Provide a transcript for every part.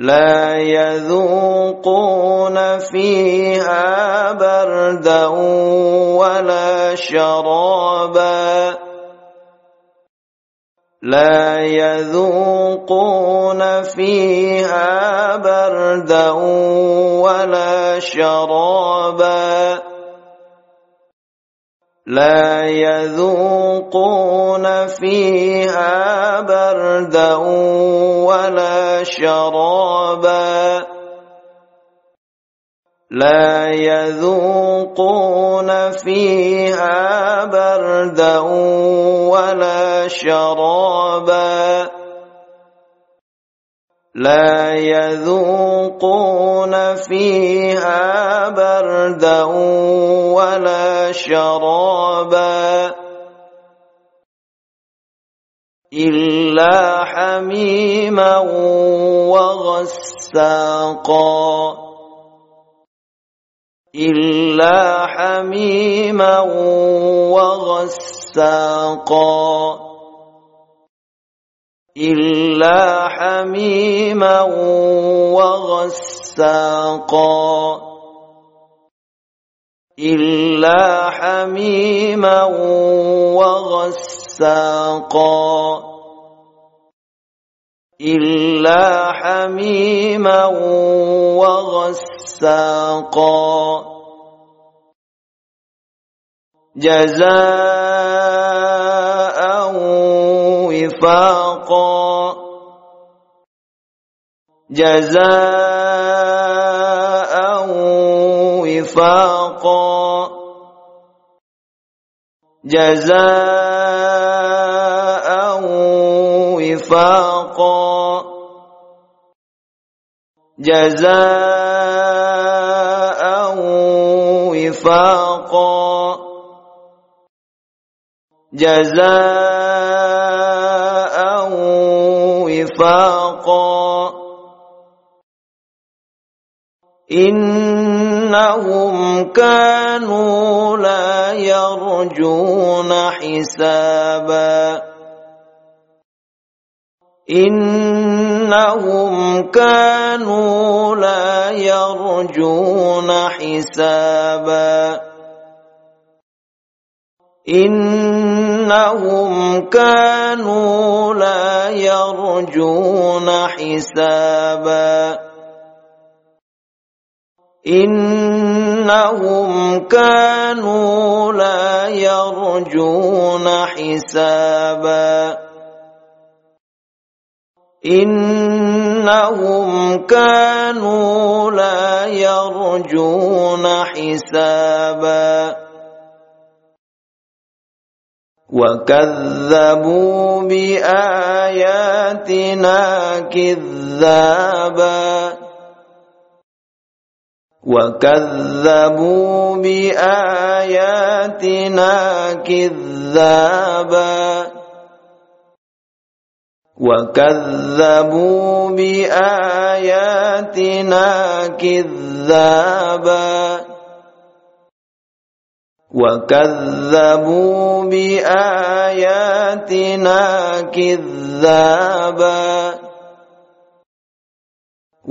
لا يذوقون فيها بردا ولا شرابا. لا يذوقون فيها بردا ولا شرابا. لا يذوقون فيها بردا ولا شرابا. لا يذوقون فيها بردا ولا شرابا. لا يذوقون فيها بردا ولا شرابا إلا حميما وغساقا إلا حميما وغساقا إلا حميما وغساقا إلا حميما وغساقا. إلا حميما وغساقا. جزاء وفاقا. جزاء وفاقا جزاء وفاقا جزاء وفاقا جزاء وفاقا إنهم كانوا لا يرجون حسابا. إنهم كانوا لا يرجون حسابا. إنهم كانوا لا يرجون حسابا. إنهم كانوا لا يرجون حسابا. إنهم كانوا لا يرجون حسابا. وكذبوا بآياتنا كذابا. وكذبوا بآياتنا كذابا وكذبوا بآياتنا كذابا وكذبوا بآياتنا كذابا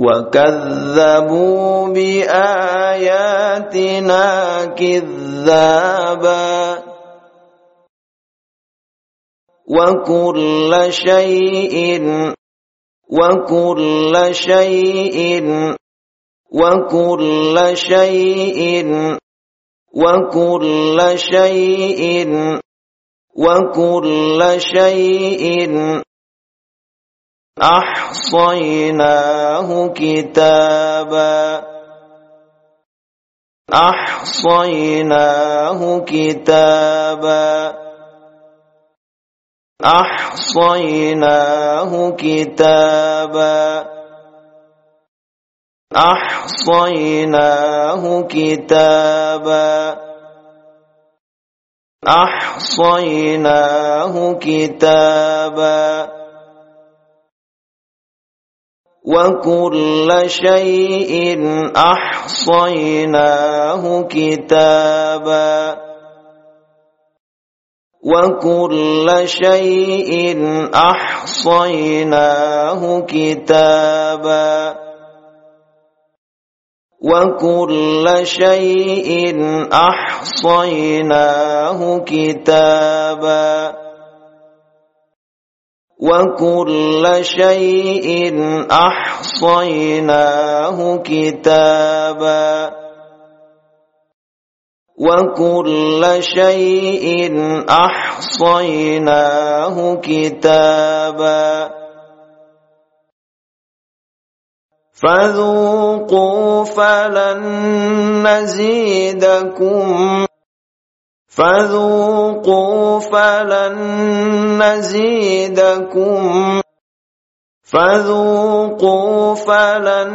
وكذبوا بآياتنا كذابا وكل شيء وكل شيء وكل شيء وكل شيء وكل شيء أحصيناه كتابا. أحصيناه كتابا. أحصيناه كتابا. أحصيناه كتابا. أحصيناه كتابا. وكل شيء أحصيناه كتابا. وكل شيء أحصيناه كتابا. وكل شيء أحصيناه كتابا. وكل شيء أحصيناه كتابا. وكل شيء أحصيناه كتابا. فذوقوا فلن نزيدكم فذوقوا فلن نزيدكم. فذوقوا فلن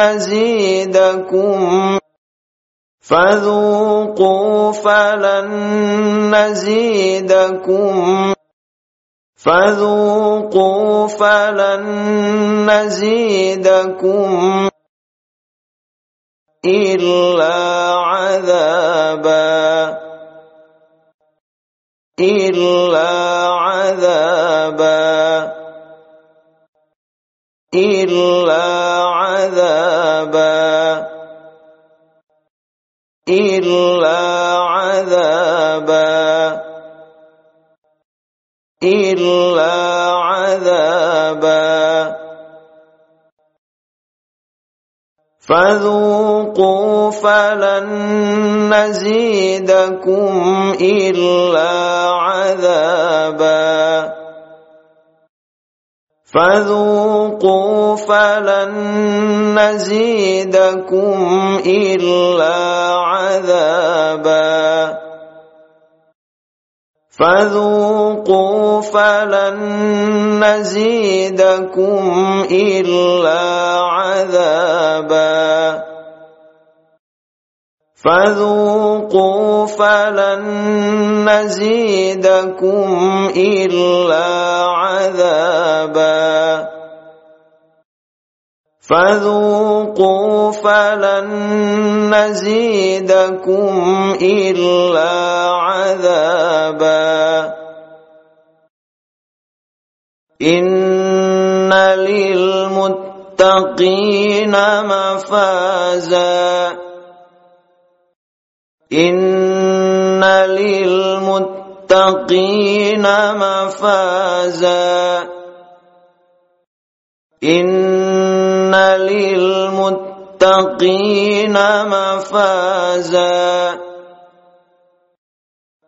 نزيدكم. فذوقوا فلن نزيدكم. فذوقوا فلن نزيدكم إلا عذابا. إلا عذابا. فذوقوا فلن نزيدكم إلا عذابا. فذوقوا فلن نزيدكم إلا فذوقوا فلن نزيدكم إلا عذابا. فذوقوا فلن نزيدكم إلا عذابا. فذوقوا فلن نزيدكم إلا عذابا. إن للمتقين مفازا. إن للمتقين مفازا. إن للمتقين مفازا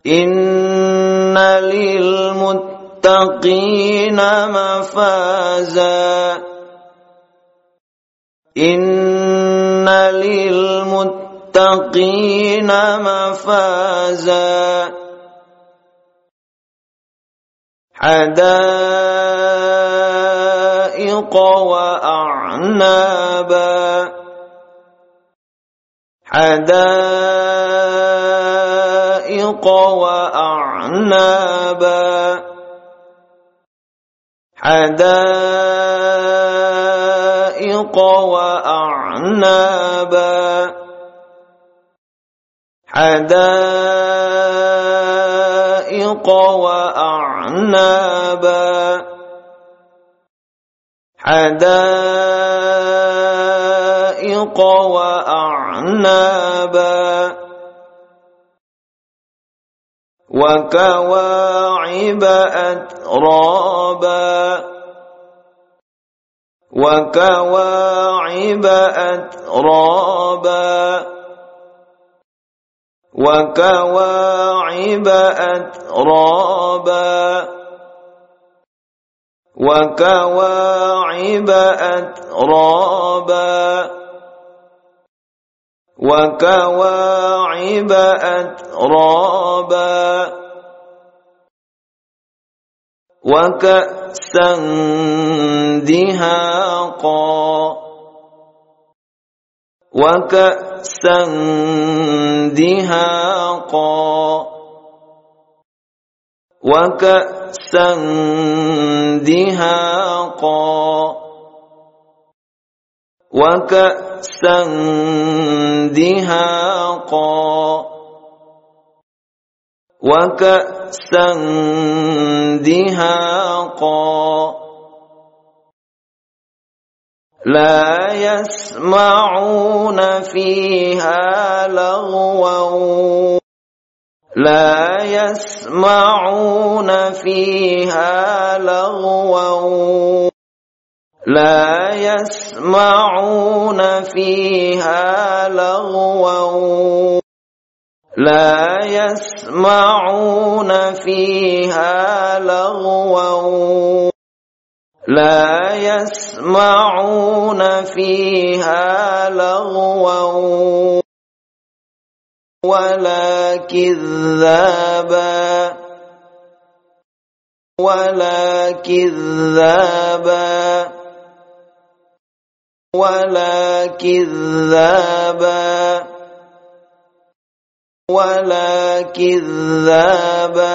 إن للمتقين مفازا إن للمتقين مفازا حدائق وأعنابا. حدائق وأعنابا. حدائق وأعنابا. حدائق وأعنابا. حدائق وأعنابا وكواعب أترابا وكواعب أترابا وكواعب أترابا وكواعب أترابا. وكواعب أترابا. وكأسا دهاقا. وكأسا دهاقا. وكأسا دهاقا وكأسا دهاقا وكأسا دهاقا لا يسمعون فيها لغوا لا يسمعون فيها لغوا. لا يسمعون فيها لغوا. لا يسمعون فيها لغوا. لا يسمعون فيها لغوا. ولا كذابا ولا كذابا ولا كذابا ولا كذابا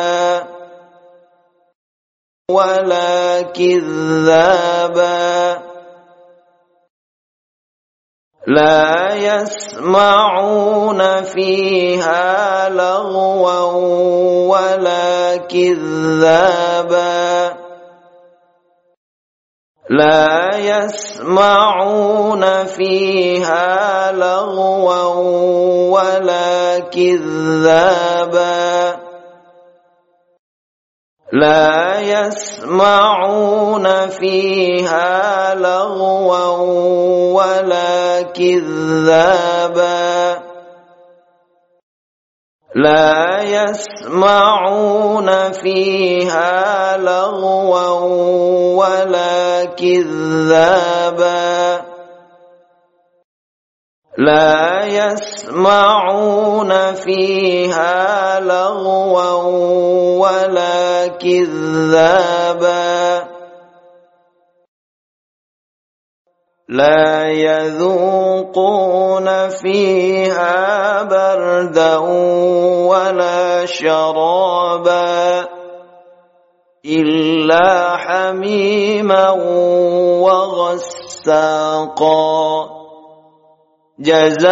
ولا كذابا لا يسمعون فيها لغوا ولا كذابا. لا يسمعون فيها لغوا ولا كذابا. لا يسمعون فيها لغوا ولا كذابا. لا يسمعون فيها لغوا ولا كذابا. لا يسمعون فيها لغوا ولا كذابا. لا يذوقون فيها بردا ولا شرابا إلا حميما وغساقا. جزاء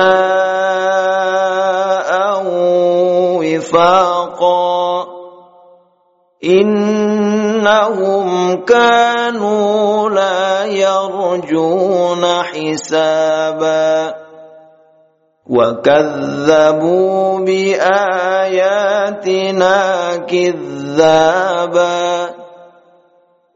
وفاقا. إنهم كانوا لا يرجون حسابا. وكذبوا بآياتنا كذابا.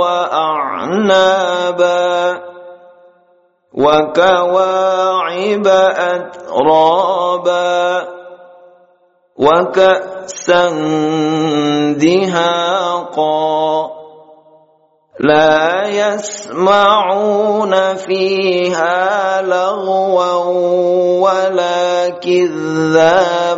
وأعنابا وكواعب أترابا وكأسا دهاقا لا يسمعون فيها لغوا ولا كذابا